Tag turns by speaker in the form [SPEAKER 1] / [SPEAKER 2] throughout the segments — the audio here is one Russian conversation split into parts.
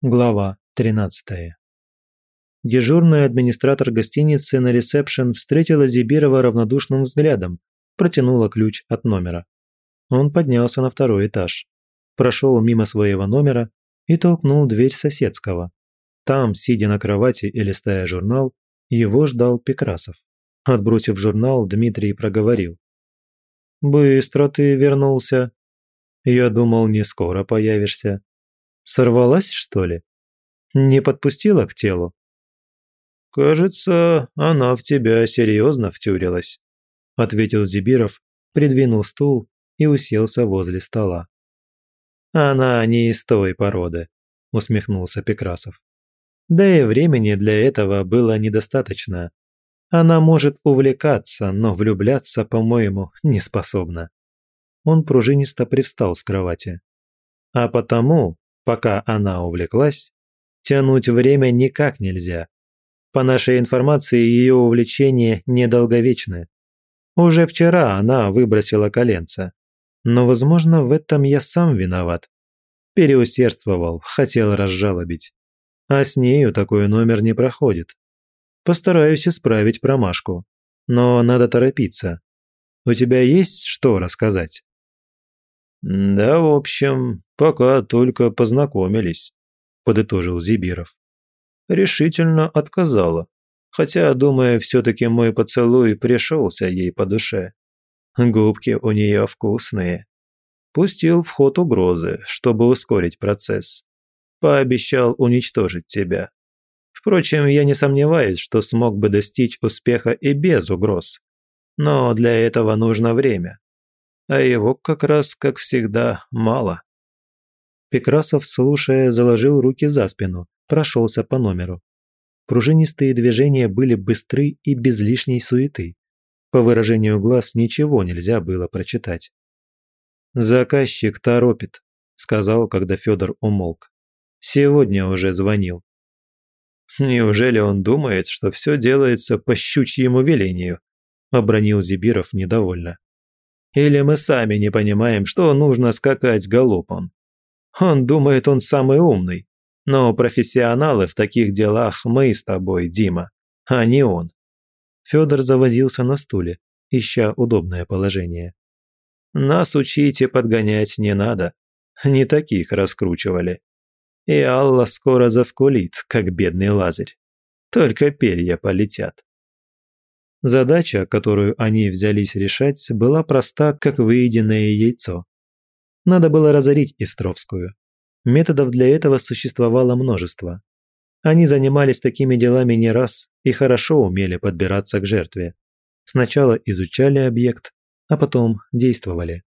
[SPEAKER 1] Глава 13. Дежурный администратор гостиницы на ресепшн встретила Зибирова равнодушным взглядом, протянула ключ от номера. Он поднялся на второй этаж, прошел мимо своего номера и толкнул дверь соседского. Там, сидя на кровати и листая журнал, его ждал Пекрасов. Отбросив журнал, Дмитрий проговорил. «Быстро ты вернулся. Я думал, не скоро появишься. Сорвалась, что ли? Не подпустила к телу?
[SPEAKER 2] «Кажется, она в тебя серьезно втюрилась», – ответил Зибиров, придвинул стул и уселся возле стола.
[SPEAKER 1] «Она не из той породы», – усмехнулся Пекрасов. «Да и времени для этого было недостаточно. Она может увлекаться, но влюбляться, по-моему, не способна». Он пружинисто привстал с кровати. «А потому Пока она увлеклась, тянуть время никак нельзя. По нашей информации, ее увлечения недолговечны. Уже вчера она выбросила коленца. Но, возможно, в этом я сам виноват. Переусердствовал, хотел разжалобить. А с нею такой номер не проходит. Постараюсь исправить промашку. Но надо торопиться. У тебя есть что рассказать?
[SPEAKER 2] «Да, в общем, пока только познакомились», – подытожил Зибиров. Решительно отказала, хотя, думаю, все-таки мой поцелуй пришелся ей по душе. Губки у нее вкусные. Пустил в ход угрозы, чтобы ускорить процесс. Пообещал уничтожить тебя. Впрочем, я не сомневаюсь, что смог бы достичь успеха и без угроз. Но для этого нужно время а его как раз, как всегда, мало.
[SPEAKER 1] Пекрасов, слушая, заложил руки за спину, прошелся по номеру. Пружинистые движения были быстры и без лишней суеты. По выражению глаз ничего нельзя было прочитать. «Заказчик торопит», – сказал, когда Федор умолк. «Сегодня уже звонил».
[SPEAKER 2] «Неужели он думает, что все делается по щучьему велению?» – обронил Зибиров недовольно. Или мы сами не понимаем, что нужно скакать галопом? Он думает, он самый умный. Но профессионалы в таких делах мы с тобой, Дима, а не он.
[SPEAKER 1] Федор завозился на стуле, ища удобное положение.
[SPEAKER 2] Нас учить и подгонять не надо. Не таких раскручивали. И Алла скоро заскулит, как бедный Лазарь. Только перья полетят.
[SPEAKER 1] Задача, которую они взялись решать, была проста, как выеденное яйцо. Надо было разорить Истровскую. Методов для этого существовало множество. Они занимались такими делами не раз и хорошо умели подбираться к жертве. Сначала изучали объект, а потом действовали.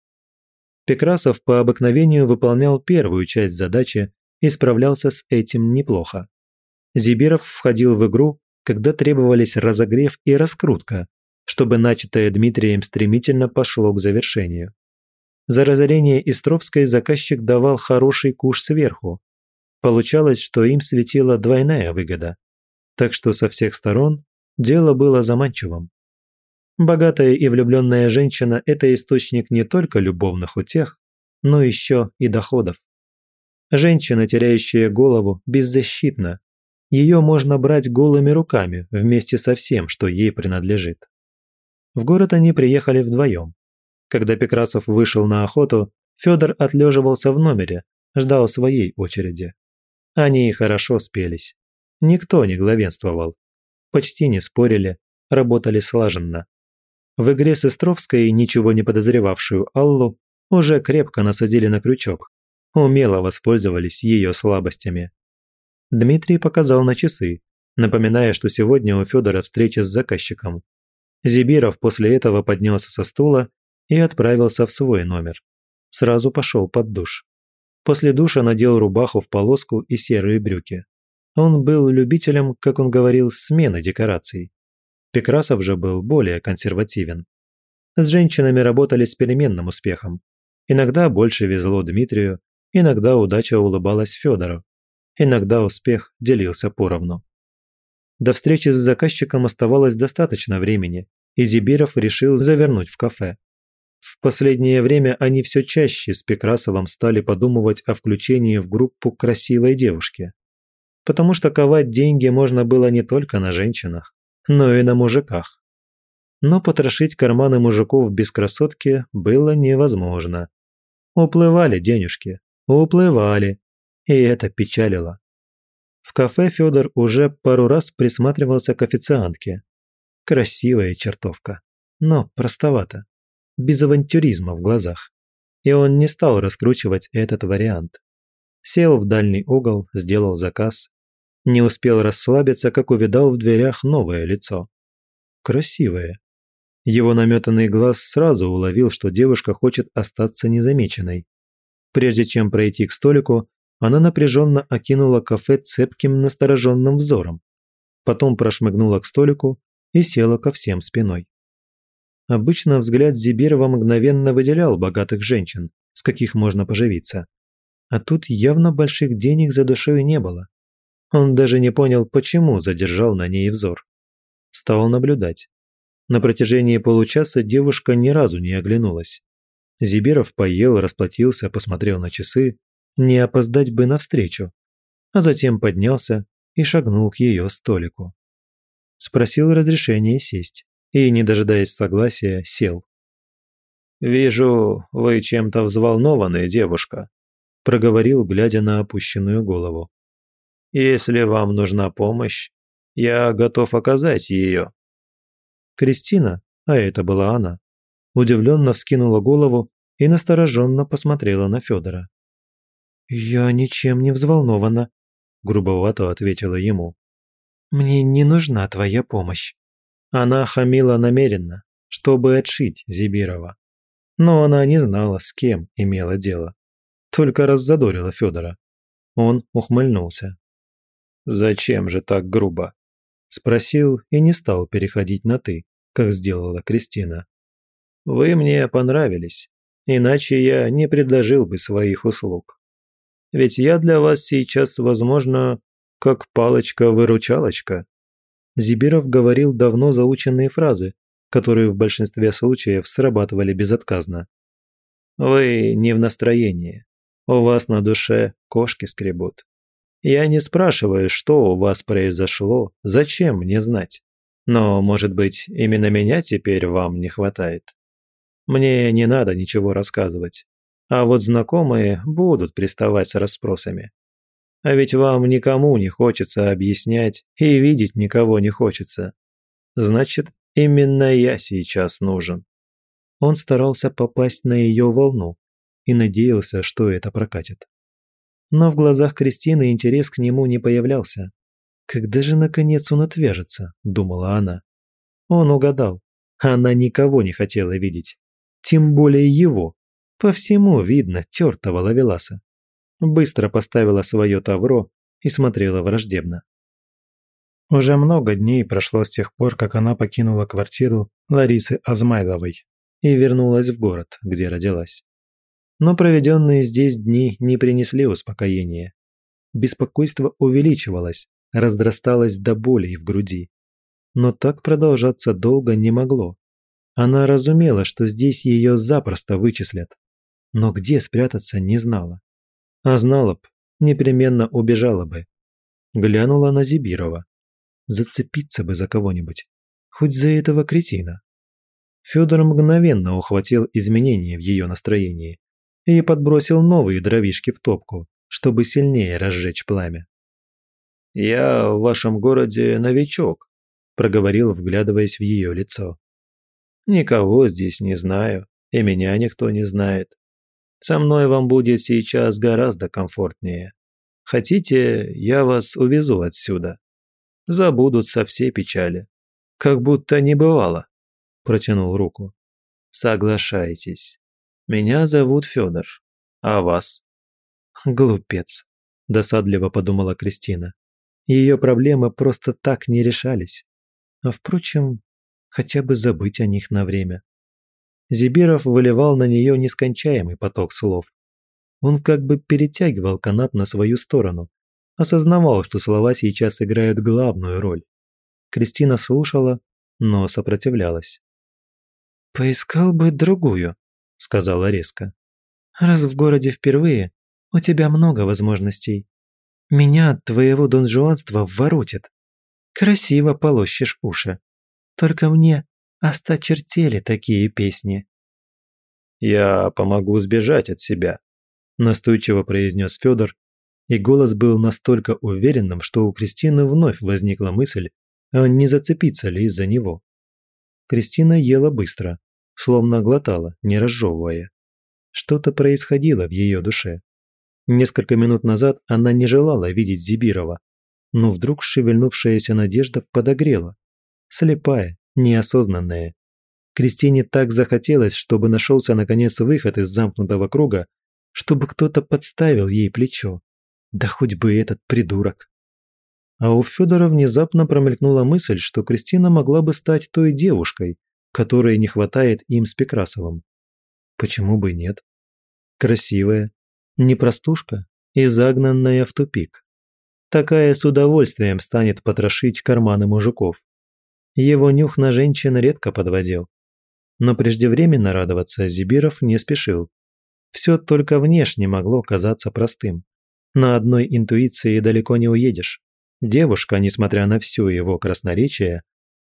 [SPEAKER 1] Пекрасов по обыкновению выполнял первую часть задачи и справлялся с этим неплохо. Зибиров входил в игру, когда требовались разогрев и раскрутка, чтобы начатое Дмитрием стремительно пошло к завершению. За разорение Истровской заказчик давал хороший куш сверху. Получалось, что им светила двойная выгода. Так что со всех сторон дело было заманчивым. Богатая и влюбленная женщина – это источник не только любовных утех, но еще и доходов. Женщина, теряющая голову, беззащитна ее можно брать голыми руками вместе со всем, что ей принадлежит. В город они приехали вдвоем. Когда Пекрасов вышел на охоту, Федор отлеживался в номере, ждал своей очереди. Они хорошо спелись. Никто не главенствовал. Почти не спорили, работали слаженно. В игре с Истровской ничего не подозревавшую Аллу уже крепко насадили на крючок, умело воспользовались ее слабостями. Дмитрий показал на часы, напоминая, что сегодня у Федора встреча с заказчиком. Зибиров после этого поднялся со стула и отправился в свой номер. Сразу пошел под душ. После душа надел рубаху в полоску и серые брюки. Он был любителем, как он говорил, смены декораций. Пекрасов же был более консервативен. С женщинами работали с переменным успехом. Иногда больше везло Дмитрию, иногда удача улыбалась Федору. Иногда успех делился поровну. До встречи с заказчиком оставалось достаточно времени, и Зибиров решил завернуть в кафе. В последнее время они все чаще с Пекрасовым стали подумывать о включении в группу красивой девушки. потому что ковать деньги можно было не только на женщинах, но и на мужиках. Но потрошить карманы мужиков без красотки было невозможно. Уплывали денежки, уплывали, и это печалило. В кафе Федор уже пару раз присматривался к официантке. Красивая чертовка, но простовато, без авантюризма в глазах. И он не стал раскручивать этот вариант. Сел в дальний угол, сделал заказ. Не успел расслабиться, как увидал в дверях новое лицо. Красивое. Его наметанный глаз сразу уловил, что девушка хочет остаться незамеченной. Прежде чем пройти к столику, она напряженно окинула кафе цепким настороженным взором. Потом прошмыгнула к столику и села ко всем спиной. Обычно взгляд Зибирова мгновенно выделял богатых женщин, с каких можно поживиться. А тут явно больших денег за душой не было. Он даже не понял, почему задержал на ней взор. Стал наблюдать. На протяжении получаса девушка ни разу не оглянулась. Зибиров поел, расплатился, посмотрел на часы, не опоздать бы навстречу, а затем поднялся и шагнул к ее столику. Спросил разрешения сесть и, не дожидаясь согласия, сел.
[SPEAKER 2] «Вижу, вы чем-то взволнованная девушка», – проговорил, глядя на опущенную голову. «Если вам нужна помощь, я готов оказать ее».
[SPEAKER 1] Кристина, а это была она, удивленно вскинула голову и настороженно посмотрела на Федора. «Я ничем не взволнована», – грубовато ответила ему. «Мне не нужна твоя помощь». Она хамила намеренно, чтобы отшить Зибирова. Но она не знала, с кем имела дело. Только раззадорила Федора. Он ухмыльнулся.
[SPEAKER 2] «Зачем же так грубо?»
[SPEAKER 1] Спросил и не стал переходить на «ты», как сделала Кристина.
[SPEAKER 2] «Вы мне понравились, иначе я не предложил бы своих услуг. Ведь я для вас сейчас, возможно, как палочка-выручалочка».
[SPEAKER 1] Зибиров говорил давно заученные фразы, которые в большинстве случаев срабатывали безотказно.
[SPEAKER 2] «Вы не в настроении. У вас на душе кошки скребут. Я не спрашиваю, что у вас произошло, зачем мне знать. Но, может быть, именно меня теперь вам не хватает. Мне не надо ничего рассказывать. А вот знакомые будут приставать с расспросами. А ведь вам никому не хочется объяснять и видеть никого не хочется. Значит, именно я сейчас нужен.
[SPEAKER 1] Он старался попасть на ее волну и надеялся, что это прокатит. Но в глазах Кристины интерес к нему не появлялся. «Когда же, наконец, он отвяжется?» – думала она. Он угадал. Она никого не хотела видеть. Тем более его. По всему видно тертого ловеласа. Быстро поставила свое тавро и смотрела враждебно. Уже много дней прошло с тех пор, как она покинула квартиру Ларисы Азмайловой и вернулась в город, где родилась. Но проведенные здесь дни не принесли успокоения. Беспокойство увеличивалось, раздрасталось до боли в груди. Но так продолжаться долго не могло. Она разумела, что здесь ее запросто вычислят, но где спрятаться не знала. А знала б, непременно убежала бы. Глянула на Зибирова. Зацепиться бы за кого-нибудь, хоть за этого кретина. Федор мгновенно ухватил изменения в ее настроении и подбросил новые дровишки в топку, чтобы сильнее разжечь пламя.
[SPEAKER 2] «Я в вашем городе новичок», – проговорил, вглядываясь в ее лицо. «Никого здесь не знаю, и меня никто не знает. Со мной вам будет сейчас гораздо комфортнее. Хотите, я вас увезу отсюда. Забудутся все печали. Как будто не бывало. Протянул руку. Соглашайтесь. Меня зовут Федор. А вас?
[SPEAKER 1] Глупец. Досадливо подумала Кристина. Ее проблемы просто так не решались. А впрочем, хотя бы забыть о них на время. Зибиров выливал на нее нескончаемый поток слов. Он как бы перетягивал канат на свою сторону, осознавал, что слова сейчас играют главную роль. Кристина слушала, но сопротивлялась. «Поискал бы другую», – сказала резко. «Раз в городе впервые, у тебя много возможностей. Меня от твоего донжуанства воротит. Красиво полощешь уши. Только мне осточертели такие песни».
[SPEAKER 2] «Я помогу сбежать от себя», – настойчиво произнес Федор, и голос был настолько уверенным, что у Кристины вновь возникла мысль, а не зацепиться ли из-за него. Кристина ела быстро, словно глотала, не разжевывая. Что-то происходило в ее душе. Несколько минут назад она не желала видеть Зибирова, но вдруг шевельнувшаяся надежда подогрела. Слепая, неосознанная. Кристине так захотелось, чтобы нашелся наконец выход из замкнутого круга, чтобы кто-то подставил ей плечо. Да хоть бы этот придурок. А у Федора внезапно промелькнула мысль, что Кристина могла бы стать той девушкой, которой не хватает им с Пекрасовым. Почему бы нет? Красивая, не простушка и загнанная в тупик. Такая с удовольствием станет потрошить карманы мужиков. Его нюх на женщин редко подводил. Но преждевременно радоваться Зибиров не спешил. Все только внешне могло казаться простым. На одной интуиции далеко не уедешь. Девушка, несмотря на все его красноречие,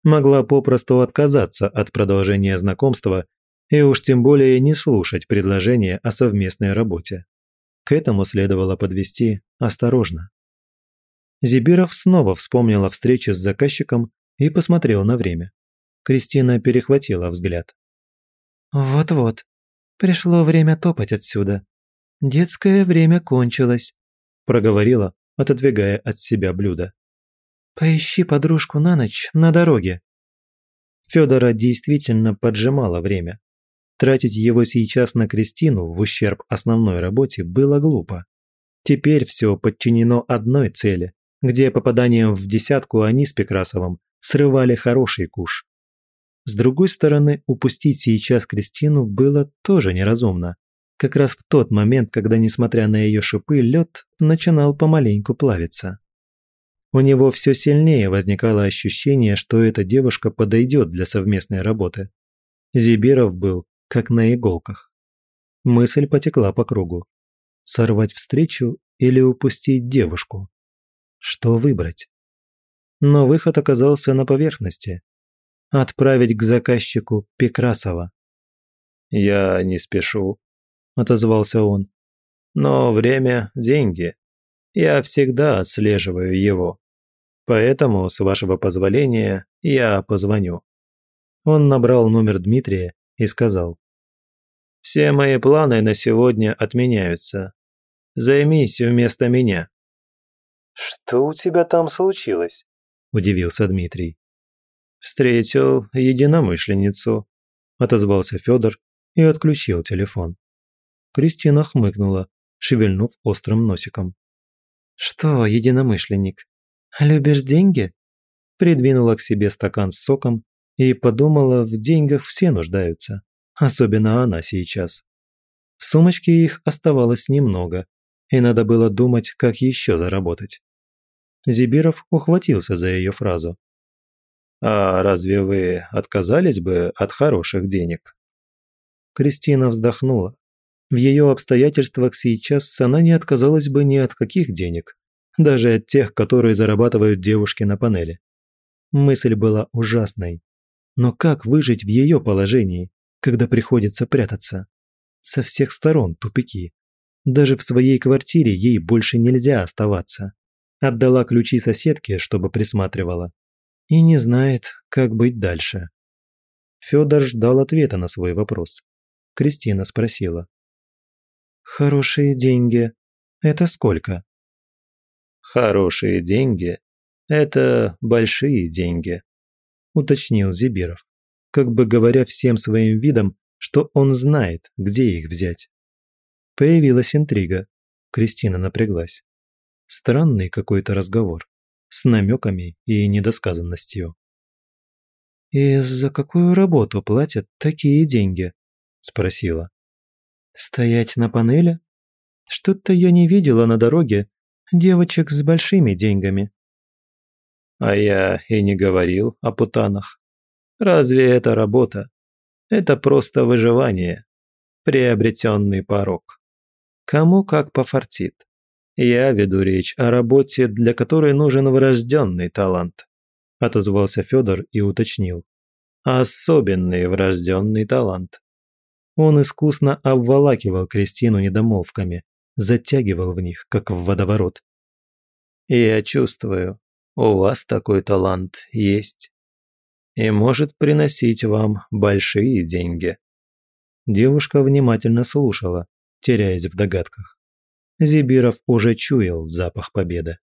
[SPEAKER 2] могла попросту отказаться от продолжения знакомства и уж тем более не слушать предложение о совместной работе. К этому следовало подвести осторожно. Зибиров снова вспомнил о встрече с заказчиком и посмотрел на время. Кристина перехватила взгляд. «Вот-вот, пришло время топать отсюда. Детское время кончилось», проговорила, отодвигая от себя блюдо. «Поищи подружку на ночь на дороге». Федора действительно поджимало время. Тратить его сейчас на Кристину в ущерб основной работе было глупо. Теперь все подчинено одной цели, где попаданием в десятку они с Пекрасовым срывали хороший куш. С другой стороны, упустить сейчас Кристину было тоже неразумно. Как раз в тот момент, когда, несмотря на ее шипы, лед начинал помаленьку плавиться. У него все сильнее возникало ощущение, что эта девушка подойдет для совместной работы. Зибиров был как на иголках. Мысль потекла по кругу. Сорвать встречу или упустить девушку? Что выбрать? Но выход оказался на поверхности. Отправить к заказчику Пекрасова. «Я не спешу», – отозвался он. «Но время – деньги. Я всегда отслеживаю его. Поэтому, с вашего позволения, я позвоню». Он набрал номер Дмитрия и сказал. «Все мои планы на сегодня отменяются. Займись вместо меня».
[SPEAKER 1] «Что у тебя там случилось?» – удивился Дмитрий.
[SPEAKER 2] «Встретил единомышленницу», – отозвался Федор и отключил телефон.
[SPEAKER 1] Кристина хмыкнула, шевельнув острым носиком. «Что, единомышленник, любишь деньги?» Придвинула к себе стакан с соком и подумала, в деньгах все нуждаются, особенно она сейчас. В сумочке их оставалось немного, и надо было думать, как еще заработать. Зибиров ухватился за ее фразу.
[SPEAKER 2] «А разве вы отказались бы от хороших денег?»
[SPEAKER 1] Кристина вздохнула. В ее обстоятельствах сейчас она не отказалась бы ни от каких денег, даже от тех, которые зарабатывают девушки на панели. Мысль была ужасной. Но как выжить в ее положении, когда приходится прятаться? Со всех сторон тупики. Даже в своей квартире ей больше нельзя оставаться. Отдала ключи соседке, чтобы присматривала. И не знает, как быть дальше. Федор ждал ответа на свой вопрос. Кристина спросила. «Хорошие деньги. Это сколько?»
[SPEAKER 2] «Хорошие деньги – это большие деньги», – уточнил Зибиров, как бы говоря всем своим видом, что он знает, где их взять.
[SPEAKER 1] Появилась интрига. Кристина напряглась. Странный какой-то разговор. С намеками и недосказанностью. «И за какую работу платят такие деньги?» – спросила. «Стоять на панели? Что-то я не видела на дороге девочек с большими деньгами».
[SPEAKER 2] «А я и не говорил о путанах. Разве это работа? Это просто выживание. Приобретенный порог. Кому как пофартит. Я веду речь о работе, для которой нужен врожденный талант», – отозвался Федор и уточнил. «Особенный врожденный талант».
[SPEAKER 1] Он искусно обволакивал Кристину недомолвками, затягивал в них, как в водоворот.
[SPEAKER 2] «Я чувствую, у вас такой талант есть. И может приносить вам большие деньги».
[SPEAKER 1] Девушка внимательно слушала, теряясь в догадках. Зибиров уже чуял запах победы.